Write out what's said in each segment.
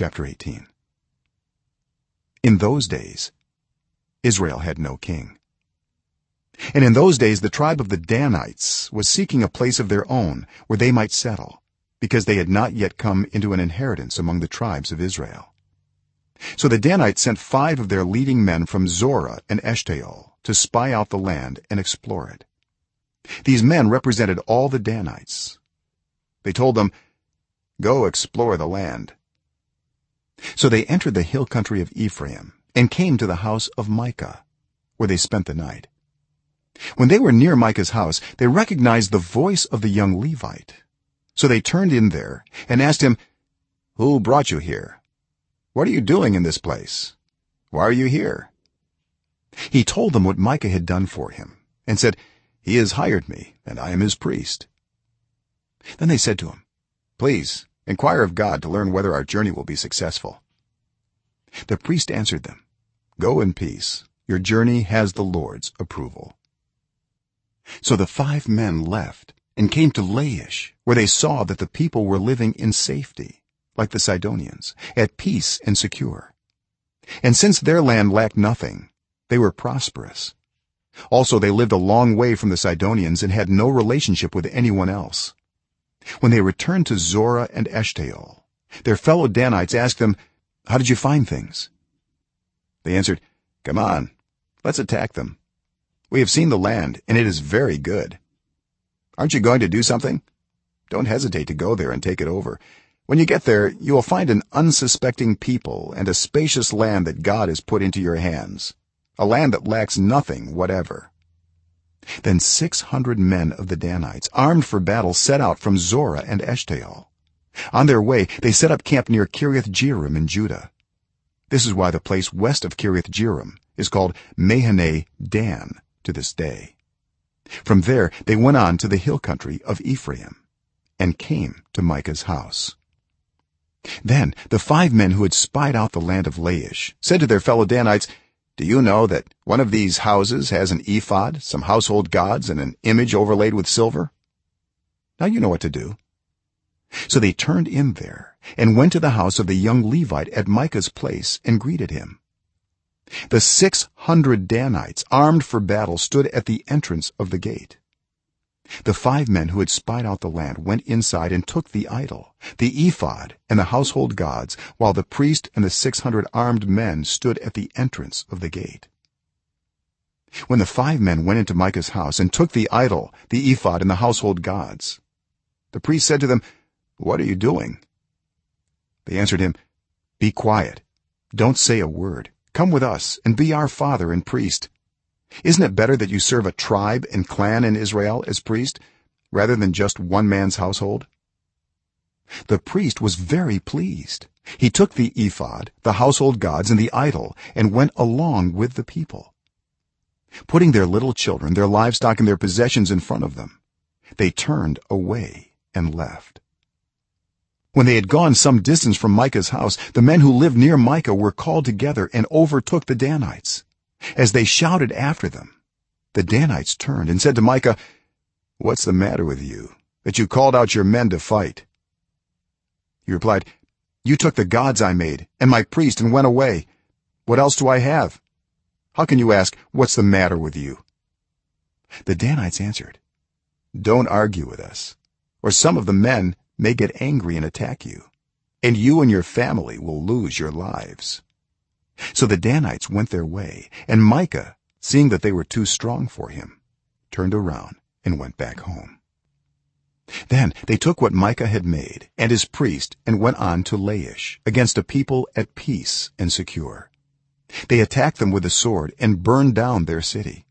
chapter 18 in those days israel had no king. And in those days the tribe of the danites was seeking a place of their own where they might settle because they had not yet come into an inheritance among the tribes of israel. So the danites sent 5 of their leading men from zorah and eshtaol to spy out the land and explore it. These men represented all the danites. They told them go explore the land so they entered the hill country of ephraim and came to the house of micah where they spent the night. When they were near micah's house they recognized the voice of the young levite. So they turned in there and asked him who brought you here? What are you doing in this place? Why are you here? He told them what micah had done for him and said he has hired me and i am his priest. Then they said to him please inquire of god to learn whether our journey will be successful. The priest answered them go in peace. Your journey has the lord's approval. So the five men left and came to laish where they saw that the people were living in safety like the sidonians at peace and secure. And since their land lacked nothing they were prosperous. Also they lived a long way from the sidonians and had no relationship with anyone else when they returned to zorah and eshtaol their fellow danites asked them how did you find things? They answered come on let's attack them. We have seen the land and it is very good. Aren't you going to do something? Don't hesitate to go there and take it over. When you get there you will find an unsuspecting people and a spacious land that god has put into your hands a land that lacks nothing whatever then 600 men of the danites armed for battle set out from zorah and eshtaol. On their way they set up camp near kiriath jearim in judah. This is why the place west of kiriath jearim is called mahaneh dan to this day. From there they went on to the hill country of ephraim and came to micah's house. Then the five men who had spied out the land of laish said to their fellow danites do you know that one of these houses has an ephod some household gods and an image overlaid with silver? Now you know what to do. So they turned in there and went to the house of the young levite at micah's place and greeted him. The 600 danites armed for battle stood at the entrance of the gate the five men who had spied out the land went inside and took the idol the ephod and the household gods while the priest and the 600 armed men stood at the entrance of the gate. When the five men went into micah's house and took the idol the ephod and the household gods the priest said to them what are you doing? They answered him be quiet. Don't say a word. Come with us and be our father and priest isn't it better that you serve a tribe and clan in israel as priest rather than just one man's household? The priest was very pleased. He took the ephod the household gods and the idol and went along with the people putting their little children their livestock and their possessions in front of them. They turned away and left. When they had gone some distance from micah's house the men who lived near micah were called together and overtook the danites as they shouted after them the danites turned and said to micah what's the matter with you that you called out your men to fight? He replied you took the gods i made and my priest and went away. What else do i have? How can you ask what's the matter with you? The danites answered don't argue with us or some of the men may get angry and attack you and you and your family will lose your lives so the danites went their way and micah seeing that they were too strong for him turned around and went back home. Then they took what micah had made and his priest and went on to laish against a people at peace and secure. They attacked them with the sword and burned down their city.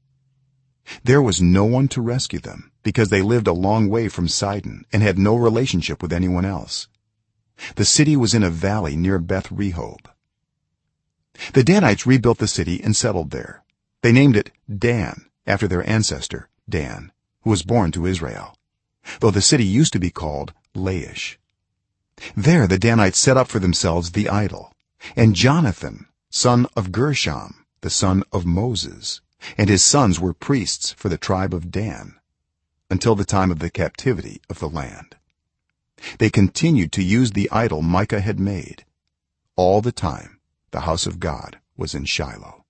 There was no one to rescue them because they lived a long way from sidon and had no relationship with anyone else. The city was in a valley near beth rehob the danites rebuilt the city and settled there. They named it dan after their ancestor dan who was born to israel though the city used to be called laish. There the danites set up for themselves the idol and jonathan son of gershom the son of moses and his sons were priests for the tribe of dan until the time of the captivity of the land. They continued to use the idol micah had made all the time the house of god was in shiloh